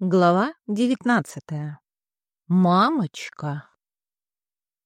Глава девятнадцатая. Мамочка.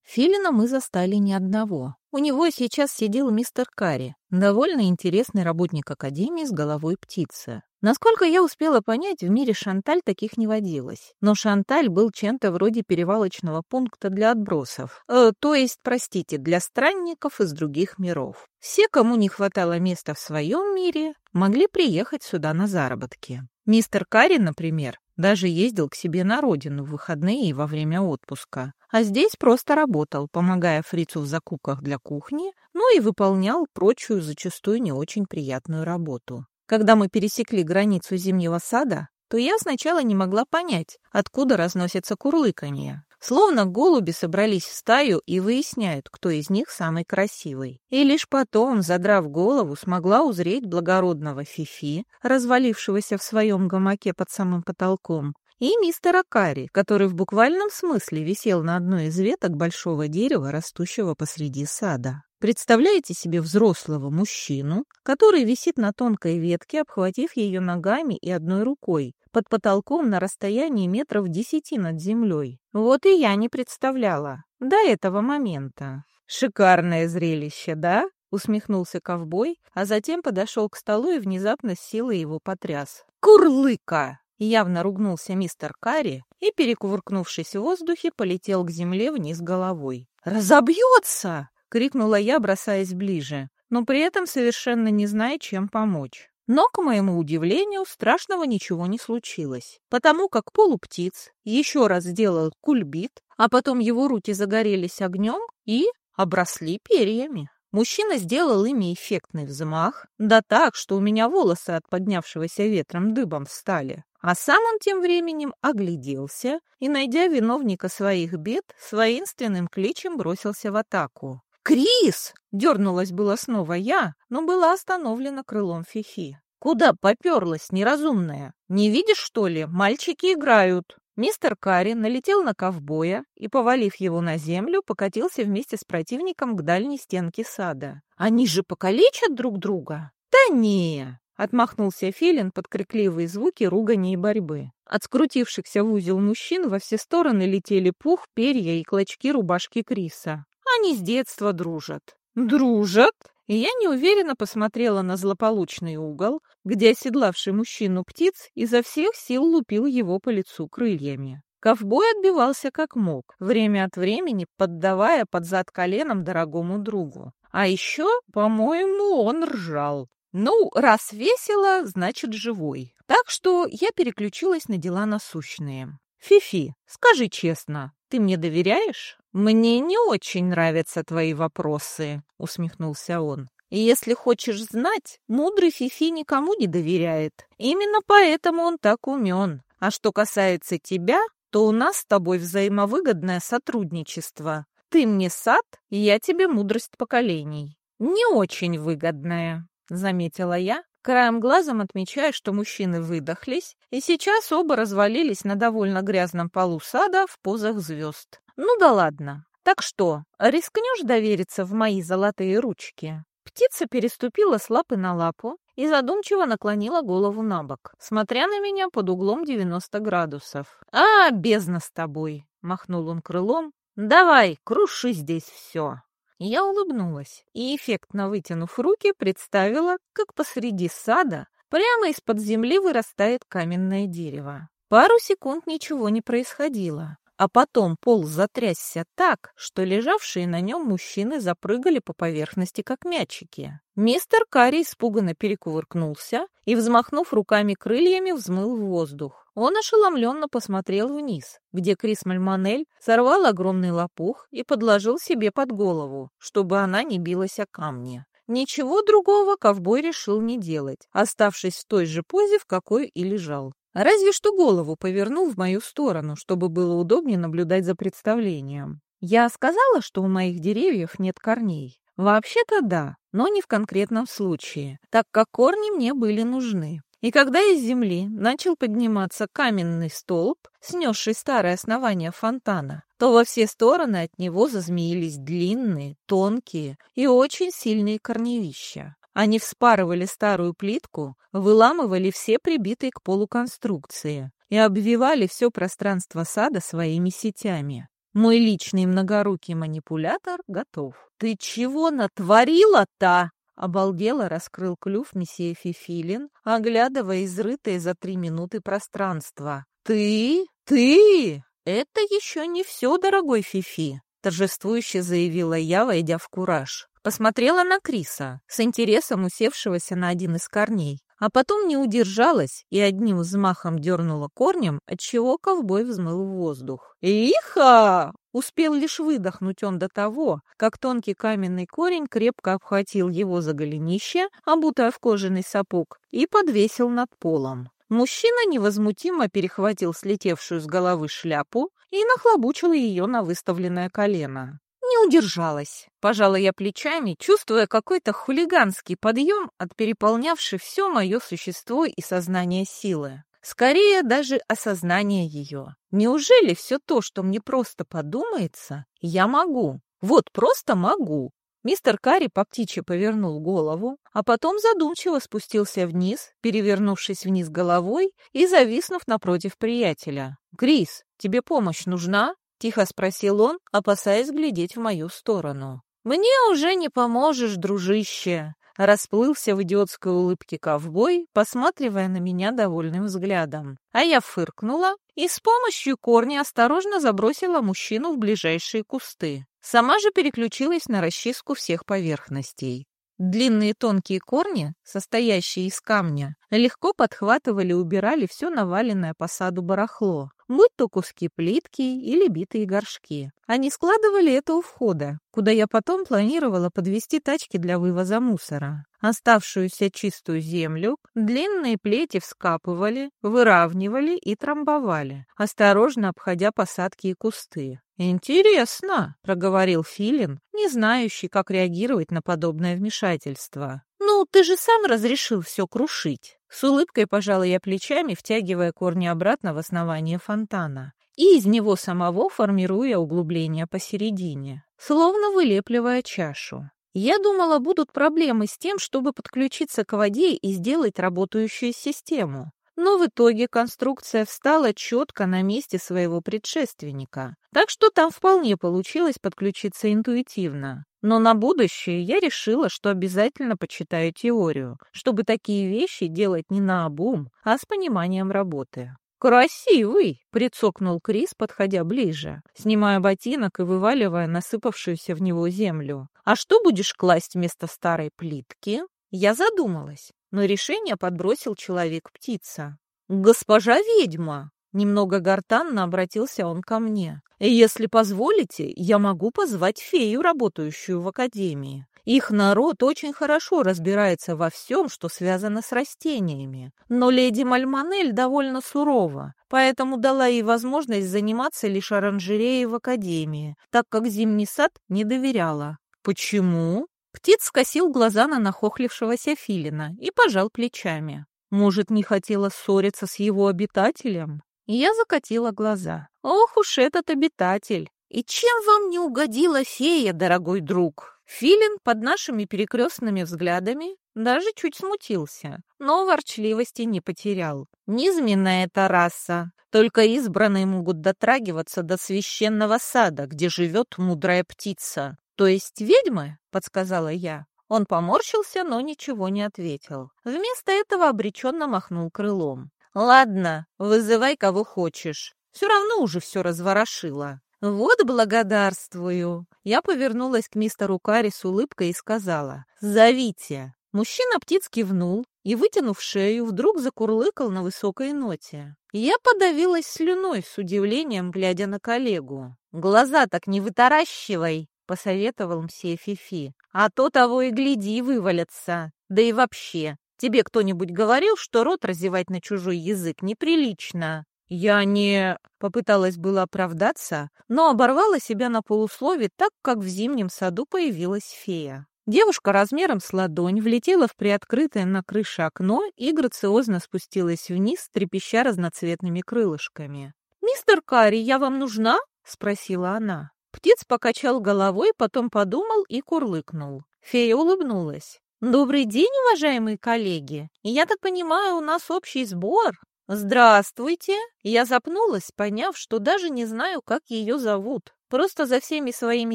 Филина мы застали не одного. У него сейчас сидел мистер Карри, довольно интересный работник Академии с головой птицы. Насколько я успела понять, в мире Шанталь таких не водилось. Но Шанталь был чем-то вроде перевалочного пункта для отбросов. Э, то есть, простите, для странников из других миров. Все, кому не хватало места в своем мире, могли приехать сюда на заработки. Мистер Карри, например, даже ездил к себе на родину в выходные и во время отпуска. А здесь просто работал, помогая фрицу в закупках для кухни, ну и выполнял прочую, зачастую не очень приятную работу. Когда мы пересекли границу зимнего сада, то я сначала не могла понять, откуда разносится курлыканье. Словно голуби собрались в стаю и выясняют, кто из них самый красивый. И лишь потом, задрав голову, смогла узреть благородного Фифи, развалившегося в своем гамаке под самым потолком, и мистера Карри, который в буквальном смысле висел на одной из веток большого дерева, растущего посреди сада. Представляете себе взрослого мужчину, который висит на тонкой ветке, обхватив ее ногами и одной рукой, под потолком на расстоянии метров десяти над землей. Вот и я не представляла. До этого момента. Шикарное зрелище, да? Усмехнулся ковбой, а затем подошел к столу и внезапно с силой его потряс. «Курлыка!» Явно ругнулся мистер Карри и, перекувыркнувшись в воздухе, полетел к земле вниз головой. «Разобьется!» — крикнула я, бросаясь ближе, но при этом совершенно не зная, чем помочь. Но, к моему удивлению, страшного ничего не случилось, потому как полуптиц еще раз сделал кульбит, а потом его руки загорелись огнем и обросли перьями. Мужчина сделал ими эффектный взмах, да так, что у меня волосы от поднявшегося ветром дыбом встали. А сам он тем временем огляделся и, найдя виновника своих бед, с воинственным кличем бросился в атаку. «Крис!» — дернулась было снова я, но была остановлена крылом Фифи. «Куда поперлась, неразумная? Не видишь, что ли? Мальчики играют!» Мистер Карри налетел на ковбоя и, повалив его на землю, покатился вместе с противником к дальней стенке сада. «Они же покалечат друг друга?» «Да не!» — отмахнулся Филин под крикливые звуки ругани и борьбы. От скрутившихся в узел мужчин во все стороны летели пух, перья и клочки рубашки Криса. Они с детства дружат. Дружат? И я неуверенно посмотрела на злополучный угол, где оседлавший мужчину птиц изо всех сил лупил его по лицу крыльями. Ковбой отбивался как мог, время от времени поддавая под зад коленом дорогому другу. А еще, по-моему, он ржал. Ну, раз весело, значит живой. Так что я переключилась на дела насущные. «Фифи, скажи честно, ты мне доверяешь?» «Мне не очень нравятся твои вопросы», — усмехнулся он. Если хочешь знать, мудрый Фифи никому не доверяет. Именно поэтому он так умен. А что касается тебя, то у нас с тобой взаимовыгодное сотрудничество. Ты мне сад, я тебе мудрость поколений. Не очень выгодное, заметила я, краем глазом отмечая, что мужчины выдохлись, и сейчас оба развалились на довольно грязном полу сада в позах звезд. Ну да ладно. Так что, рискнешь довериться в мои золотые ручки? Птица переступила с лапы на лапу и задумчиво наклонила голову на бок, смотря на меня под углом 90 градусов. «А, бездна с тобой!» — махнул он крылом. «Давай, круши здесь все!» Я улыбнулась и, эффектно вытянув руки, представила, как посреди сада прямо из-под земли вырастает каменное дерево. Пару секунд ничего не происходило, а потом пол затрясся так, что лежавшие на нем мужчины запрыгали по поверхности, как мячики. Мистер Карри испуганно перекувыркнулся и, взмахнув руками крыльями, взмыл в воздух. Он ошеломленно посмотрел вниз, где Крис Мальмонель сорвал огромный лопух и подложил себе под голову, чтобы она не билась о камни. Ничего другого ковбой решил не делать, оставшись в той же позе, в какой и лежал. Разве что голову повернул в мою сторону, чтобы было удобнее наблюдать за представлением. Я сказала, что у моих деревьев нет корней. Вообще-то да, но не в конкретном случае, так как корни мне были нужны. И когда из земли начал подниматься каменный столб, снесший старое основание фонтана, то во все стороны от него зазмеились длинные, тонкие и очень сильные корневища. Они вспарывали старую плитку, выламывали все прибитые к полу конструкции и обвивали все пространство сада своими сетями. Мой личный многорукий манипулятор готов. «Ты чего натворила-то?» Обалдело раскрыл клюв месье Фифилин, оглядывая изрытое за три минуты пространство. «Ты? Ты? Это еще не все, дорогой Фифи!» Торжествующе заявила я, войдя в кураж. Посмотрела на Криса, с интересом усевшегося на один из корней, а потом не удержалась и одним взмахом дернула корнем, отчего ковбой взмыл в воздух. «Иха!» Успел лишь выдохнуть он до того, как тонкий каменный корень крепко обхватил его за голенище, обутая в кожаный сапог, и подвесил над полом. Мужчина невозмутимо перехватил слетевшую с головы шляпу и нахлобучил ее на выставленное колено. Удержалась. Пожала я плечами, чувствуя какой-то хулиганский подъем от переполнявшей все мое существо и сознание силы. Скорее даже осознание ее. Неужели все то, что мне просто подумается, я могу? Вот просто могу. Мистер Карри по птичьи повернул голову, а потом задумчиво спустился вниз, перевернувшись вниз головой и зависнув напротив приятеля. «Крис, тебе помощь нужна?» — тихо спросил он, опасаясь глядеть в мою сторону. «Мне уже не поможешь, дружище!» Расплылся в идиотской улыбке ковбой, посматривая на меня довольным взглядом. А я фыркнула и с помощью корня осторожно забросила мужчину в ближайшие кусты. Сама же переключилась на расчистку всех поверхностей. Длинные тонкие корни, состоящие из камня, легко подхватывали и убирали все наваленное по саду барахло, будь то куски плитки или битые горшки. Они складывали это у входа, куда я потом планировала подвести тачки для вывоза мусора. Оставшуюся чистую землю длинные плети вскапывали, выравнивали и трамбовали, осторожно обходя посадки и кусты. «Интересно», — проговорил Филин, не знающий, как реагировать на подобное вмешательство. «Ну, ты же сам разрешил все крушить». С улыбкой пожала я плечами, втягивая корни обратно в основание фонтана и из него самого формируя углубление посередине, словно вылепливая чашу. Я думала, будут проблемы с тем, чтобы подключиться к воде и сделать работающую систему. Но в итоге конструкция встала четко на месте своего предшественника, так что там вполне получилось подключиться интуитивно. Но на будущее я решила, что обязательно почитаю теорию, чтобы такие вещи делать не на обум, а с пониманием работы. «Красивый!» — прицокнул Крис, подходя ближе, снимая ботинок и вываливая насыпавшуюся в него землю. «А что будешь класть вместо старой плитки?» Я задумалась но решение подбросил человек-птица. «Госпожа ведьма!» Немного гортанно обратился он ко мне. «Если позволите, я могу позвать фею, работающую в академии. Их народ очень хорошо разбирается во всем, что связано с растениями. Но леди Мальманель довольно сурова, поэтому дала ей возможность заниматься лишь оранжереей в академии, так как зимний сад не доверяла. Почему? Птиц скосил глаза на нахохлившегося филина и пожал плечами. Может, не хотела ссориться с его обитателем? Я закатила глаза. Ох уж этот обитатель! И чем вам не угодила фея, дорогой друг? Филин под нашими перекрестными взглядами даже чуть смутился, но ворчливости не потерял. Низменная эта раса, только избранные могут дотрагиваться до священного сада, где живет мудрая птица. «То есть ведьмы?» — подсказала я. Он поморщился, но ничего не ответил. Вместо этого обреченно махнул крылом. «Ладно, вызывай кого хочешь. Все равно уже все разворошило». «Вот благодарствую!» Я повернулась к мистеру Карри с улыбкой и сказала «Зовите!» Мужчина птиц кивнул и, вытянув шею, вдруг закурлыкал на высокой ноте. Я подавилась слюной с удивлением, глядя на коллегу. «Глаза так не вытаращивай!» посоветовал мсье Фифи. «А то того и гляди, вывалятся. Да и вообще, тебе кто-нибудь говорил, что рот разевать на чужой язык неприлично?» Я не... Попыталась было оправдаться, но оборвала себя на полуслове, так как в зимнем саду появилась фея. Девушка размером с ладонь влетела в приоткрытое на крыше окно и грациозно спустилась вниз, трепеща разноцветными крылышками. «Мистер Карри, я вам нужна?» — спросила она. Птиц покачал головой, потом подумал и курлыкнул. Фея улыбнулась. «Добрый день, уважаемые коллеги! Я так понимаю, у нас общий сбор?» «Здравствуйте!» Я запнулась, поняв, что даже не знаю, как ее зовут. Просто за всеми своими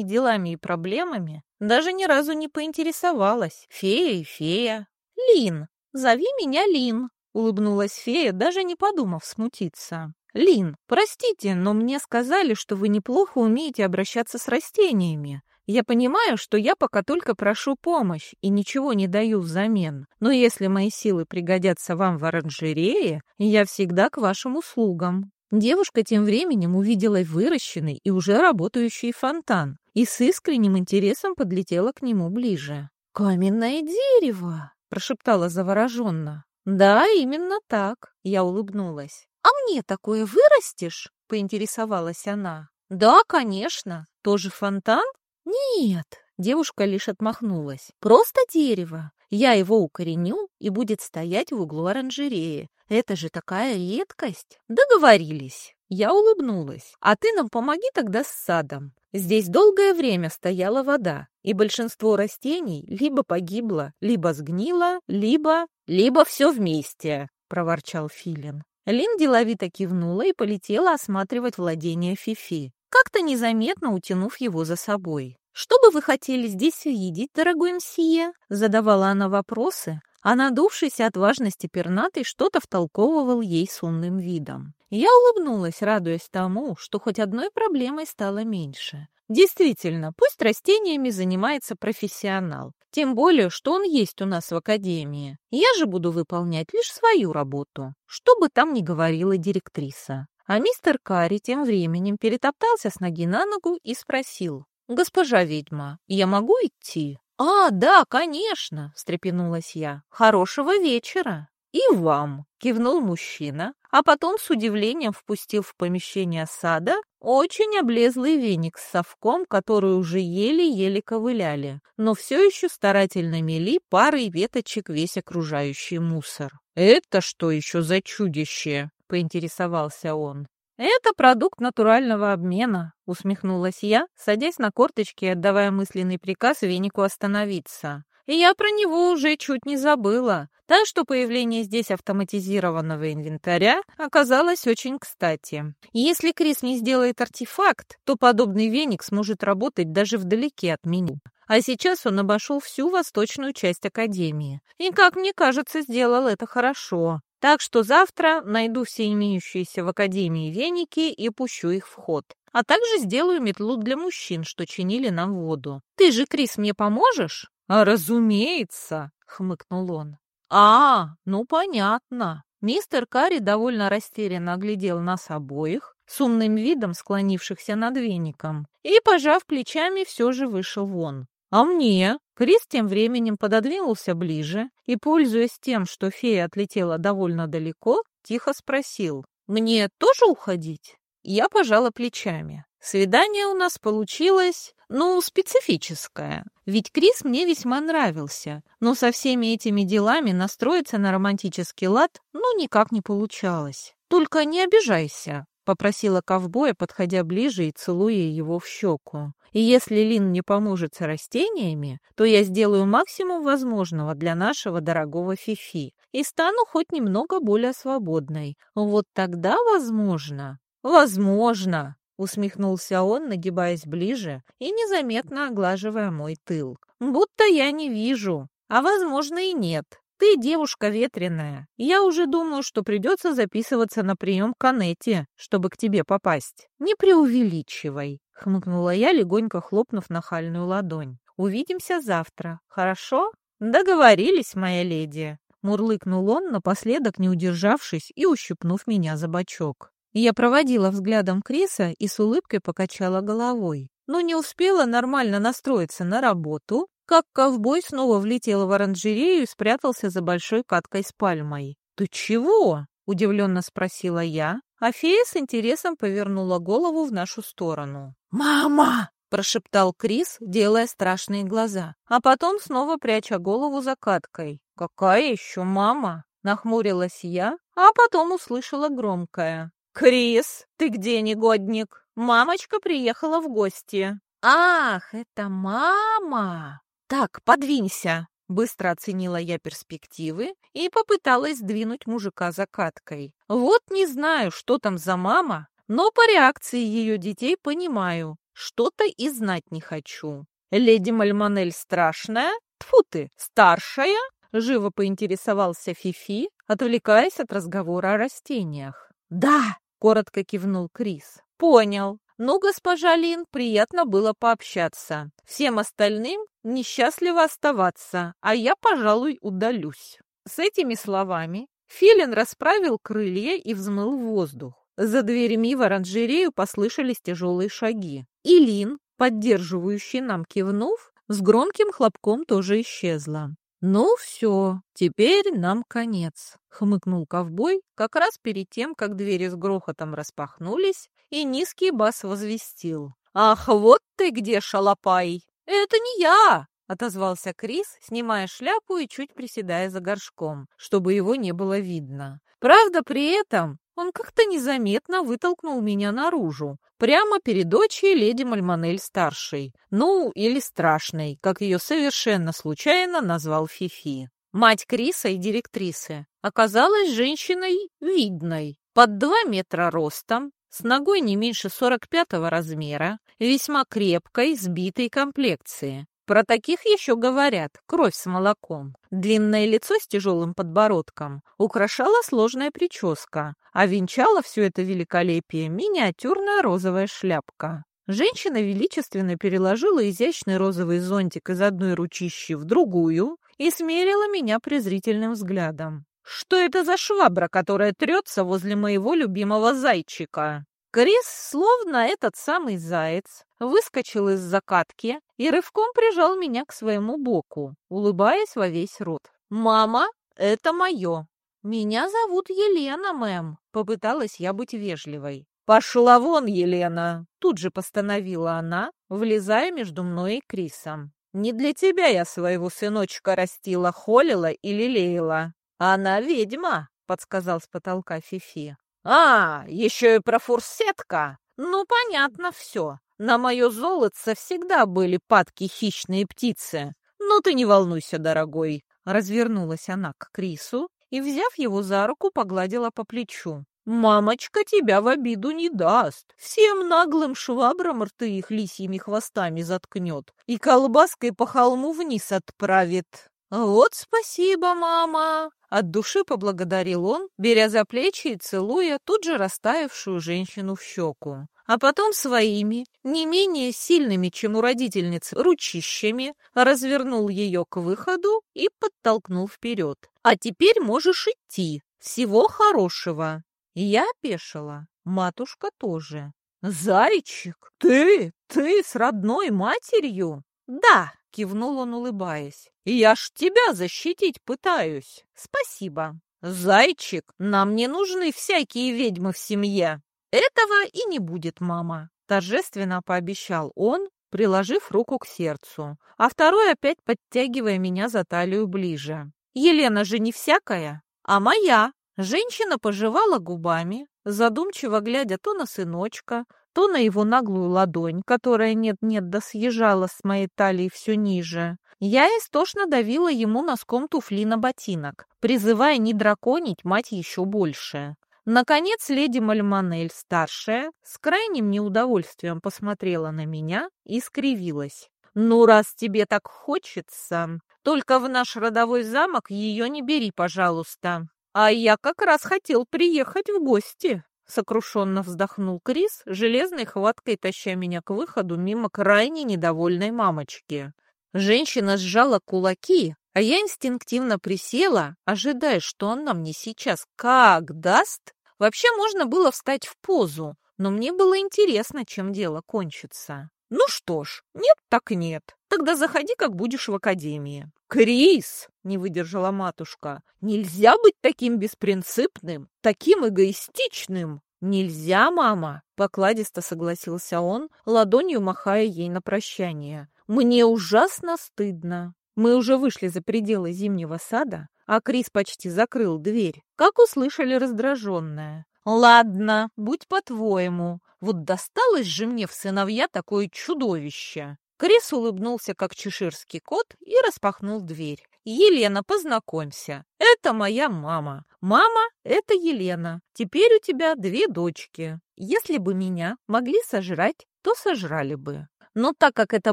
делами и проблемами даже ни разу не поинтересовалась. Фея и фея. «Лин! Зови меня Лин!» Улыбнулась фея, даже не подумав смутиться. «Лин, простите, но мне сказали, что вы неплохо умеете обращаться с растениями. Я понимаю, что я пока только прошу помощь и ничего не даю взамен, но если мои силы пригодятся вам в оранжерее, я всегда к вашим услугам». Девушка тем временем увидела выращенный и уже работающий фонтан и с искренним интересом подлетела к нему ближе. «Каменное дерево!» — прошептала завороженно. «Да, именно так», — я улыбнулась. «А мне такое вырастешь?» — поинтересовалась она. «Да, конечно. Тоже фонтан?» «Нет», — девушка лишь отмахнулась. «Просто дерево. Я его укореню, и будет стоять в углу оранжереи. Это же такая редкость!» «Договорились!» Я улыбнулась. «А ты нам помоги тогда с садом. Здесь долгое время стояла вода, и большинство растений либо погибло, либо сгнило, либо... либо все вместе», — проворчал Филин. Лин деловито кивнула и полетела осматривать владение Фифи как-то незаметно утянув его за собой. «Что бы вы хотели здесь увидеть, дорогой мсье?» Задавала она вопросы, а надувшись от важности пернатой что-то втолковывал ей с умным видом. Я улыбнулась, радуясь тому, что хоть одной проблемой стало меньше. Действительно, пусть растениями занимается профессионал. Тем более, что он есть у нас в академии. Я же буду выполнять лишь свою работу, что бы там ни говорила директриса. А мистер Карри тем временем перетоптался с ноги на ногу и спросил. «Госпожа ведьма, я могу идти?» «А, да, конечно!» — встрепенулась я. «Хорошего вечера!» «И вам!» — кивнул мужчина, а потом с удивлением впустил в помещение сада очень облезлый веник с совком, который уже еле-еле ковыляли, но все еще старательно мели парой веточек весь окружающий мусор. «Это что еще за чудище?» — поинтересовался он. «Это продукт натурального обмена», — усмехнулась я, садясь на корточки и отдавая мысленный приказ венику остановиться. И я про него уже чуть не забыла, так что появление здесь автоматизированного инвентаря оказалось очень кстати. Если Крис не сделает артефакт, то подобный веник сможет работать даже вдалеке от меня. А сейчас он обошел всю восточную часть Академии. И, как мне кажется, сделал это хорошо. Так что завтра найду все имеющиеся в Академии веники и пущу их в ход. А также сделаю метлу для мужчин, что чинили нам воду. Ты же, Крис, мне поможешь? А, разумеется, хмыкнул он. А, ну понятно. Мистер Карри довольно растерянно оглядел нас обоих, с умным видом склонившихся над веником, и, пожав плечами, все же вышел вон. А мне? Крис тем временем пододвинулся ближе и, пользуясь тем, что фея отлетела довольно далеко, тихо спросил. «Мне тоже уходить?» Я пожала плечами. Свидание у нас получилось, ну, специфическое. Ведь Крис мне весьма нравился, но со всеми этими делами настроиться на романтический лад ну никак не получалось. Только не обижайся, — попросила ковбоя, подходя ближе и целуя его в щеку. «И если Лин не поможет с растениями, то я сделаю максимум возможного для нашего дорогого Фифи и стану хоть немного более свободной. Вот тогда, возможно...» «Возможно!» — усмехнулся он, нагибаясь ближе и незаметно оглаживая мой тыл. «Будто я не вижу, а, возможно, и нет. Ты девушка ветреная. Я уже думаю, что придется записываться на прием к Анетте, чтобы к тебе попасть. Не преувеличивай, хмыкнула я, легонько хлопнув нахальную ладонь. Увидимся завтра, хорошо? Договорились, моя леди. Мурлыкнул он, напоследок не удержавшись и ущипнув меня за бочок. Я проводила взглядом Криса и с улыбкой покачала головой но не успела нормально настроиться на работу, как ковбой снова влетел в оранжерею и спрятался за большой каткой с пальмой. «Ты чего?» — удивленно спросила я, а фея с интересом повернула голову в нашу сторону. «Мама!» — прошептал Крис, делая страшные глаза, а потом снова пряча голову за каткой. «Какая еще мама?» — нахмурилась я, а потом услышала громкое. «Крис, ты где, негодник? Мамочка приехала в гости». «Ах, это мама!» «Так, подвинься!» Быстро оценила я перспективы и попыталась сдвинуть мужика закаткой. Вот не знаю, что там за мама, но по реакции ее детей понимаю, что-то и знать не хочу. Леди Мальмонель страшная? Тфу ты, старшая? Живо поинтересовался Фифи, отвлекаясь от разговора о растениях. «Да!» — коротко кивнул Крис. «Понял. Ну, госпожа Лин, приятно было пообщаться. Всем остальным несчастливо оставаться, а я, пожалуй, удалюсь». С этими словами Филин расправил крылья и взмыл воздух. За дверями в оранжерею послышались тяжелые шаги. И Лин, поддерживающий нам кивнув, с громким хлопком тоже исчезла. «Ну все, теперь нам конец», — хмыкнул ковбой как раз перед тем, как двери с грохотом распахнулись, и низкий бас возвестил. «Ах, вот ты где, шалопай!» «Это не я!» — отозвался Крис, снимая шляпу и чуть приседая за горшком, чтобы его не было видно. Правда, при этом он как-то незаметно вытолкнул меня наружу, прямо перед дочей леди Мальмонель-старшей, ну, или страшной, как ее совершенно случайно назвал Фифи. Мать Криса и директрисы оказалась женщиной видной, под два метра ростом, с ногой не меньше 45-го размера, весьма крепкой, сбитой комплекции. Про таких еще говорят кровь с молоком. Длинное лицо с тяжелым подбородком украшала сложная прическа, а венчала все это великолепие миниатюрная розовая шляпка. Женщина величественно переложила изящный розовый зонтик из одной ручищи в другую и смерила меня презрительным взглядом. «Что это за швабра, которая трется возле моего любимого зайчика?» Крис, словно этот самый заяц, выскочил из закатки и рывком прижал меня к своему боку, улыбаясь во весь рот. «Мама, это мое!» «Меня зовут Елена, мэм», — попыталась я быть вежливой. «Пошла вон, Елена!» — тут же постановила она, влезая между мной и Крисом. «Не для тебя я своего сыночка растила, холила и лелеяла. Она ведьма», — подсказал с потолка Фифи. «А, еще и про фурсетка? Ну, понятно все. На мое золотце всегда были падки хищные птицы. Ну, ты не волнуйся, дорогой». Развернулась она к Крису и, взяв его за руку, погладила по плечу. «Мамочка тебя в обиду не даст. Всем наглым швабрам рты их лисьими хвостами заткнет и колбаской по холму вниз отправит». «Вот спасибо, мама!» От души поблагодарил он, беря за плечи и целуя тут же растаявшую женщину в щеку. А потом своими, не менее сильными, чем у родительницы, ручищами развернул ее к выходу и подтолкнул вперед. «А теперь можешь идти. Всего хорошего!» Я опешила, матушка тоже. «Зайчик, ты? Ты с родной матерью?» «Да!» Кивнул он, улыбаясь. «Я ж тебя защитить пытаюсь. Спасибо. Зайчик, нам не нужны всякие ведьмы в семье. Этого и не будет, мама», — торжественно пообещал он, приложив руку к сердцу, а второй опять подтягивая меня за талию ближе. «Елена же не всякая, а моя». Женщина пожевала губами, задумчиво глядя то на сыночка, то на его наглую ладонь, которая нет-нет да съезжала с моей талии все ниже. Я истошно давила ему носком туфли на ботинок, призывая не драконить мать еще больше. Наконец леди Мальмонель, старшая, с крайним неудовольствием посмотрела на меня и скривилась. «Ну, раз тебе так хочется, только в наш родовой замок ее не бери, пожалуйста. А я как раз хотел приехать в гости». Сокрушенно вздохнул Крис, железной хваткой таща меня к выходу мимо крайне недовольной мамочки. Женщина сжала кулаки, а я инстинктивно присела, ожидая, что она мне сейчас как даст. Вообще можно было встать в позу, но мне было интересно, чем дело кончится. Ну что ж, нет так нет. Тогда заходи, как будешь в академии. Крис, не выдержала матушка, нельзя быть таким беспринципным, таким эгоистичным. Нельзя, мама, покладисто согласился он, ладонью махая ей на прощание. Мне ужасно стыдно. Мы уже вышли за пределы зимнего сада, а Крис почти закрыл дверь, как услышали раздраженное. «Ладно, будь по-твоему. Вот досталось же мне в сыновья такое чудовище!» Крис улыбнулся, как чеширский кот, и распахнул дверь. Елена, познакомься. Это моя мама. Мама — это Елена. Теперь у тебя две дочки. Если бы меня могли сожрать, то сожрали бы. Но так как это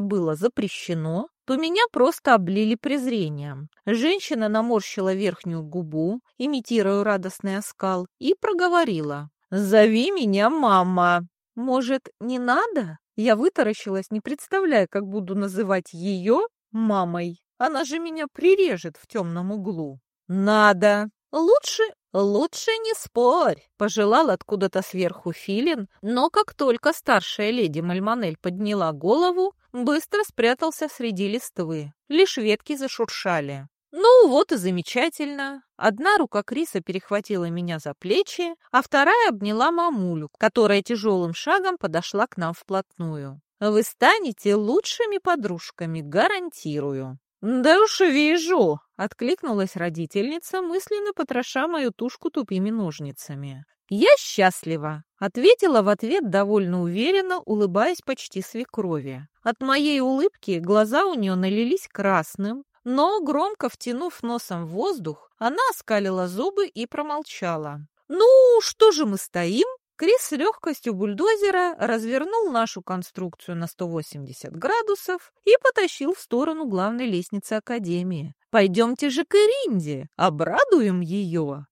было запрещено, то меня просто облили презрением. Женщина наморщила верхнюю губу, имитируя радостный оскал, и проговорила. «Зови меня мама!» «Может, не надо?» Я вытаращилась, не представляя, как буду называть ее мамой. Она же меня прирежет в темном углу. «Надо!» «Лучше, лучше не спорь!» — пожелал откуда-то сверху Филин, но как только старшая леди Мальмонель подняла голову, быстро спрятался среди листвы. Лишь ветки зашуршали. Ну, вот и замечательно. Одна рука Криса перехватила меня за плечи, а вторая обняла мамулю, которая тяжелым шагом подошла к нам вплотную. Вы станете лучшими подружками, гарантирую. «Да уж вижу!» — откликнулась родительница, мысленно потроша мою тушку тупыми ножницами. «Я счастлива!» — ответила в ответ довольно уверенно, улыбаясь почти свекрови. От моей улыбки глаза у нее налились красным, но, громко втянув носом в воздух, она оскалила зубы и промолчала. «Ну, что же мы стоим?» Крис с легкостью бульдозера развернул нашу конструкцию на 180 градусов и потащил в сторону главной лестницы Академии. «Пойдемте же к Иринде, обрадуем ее!»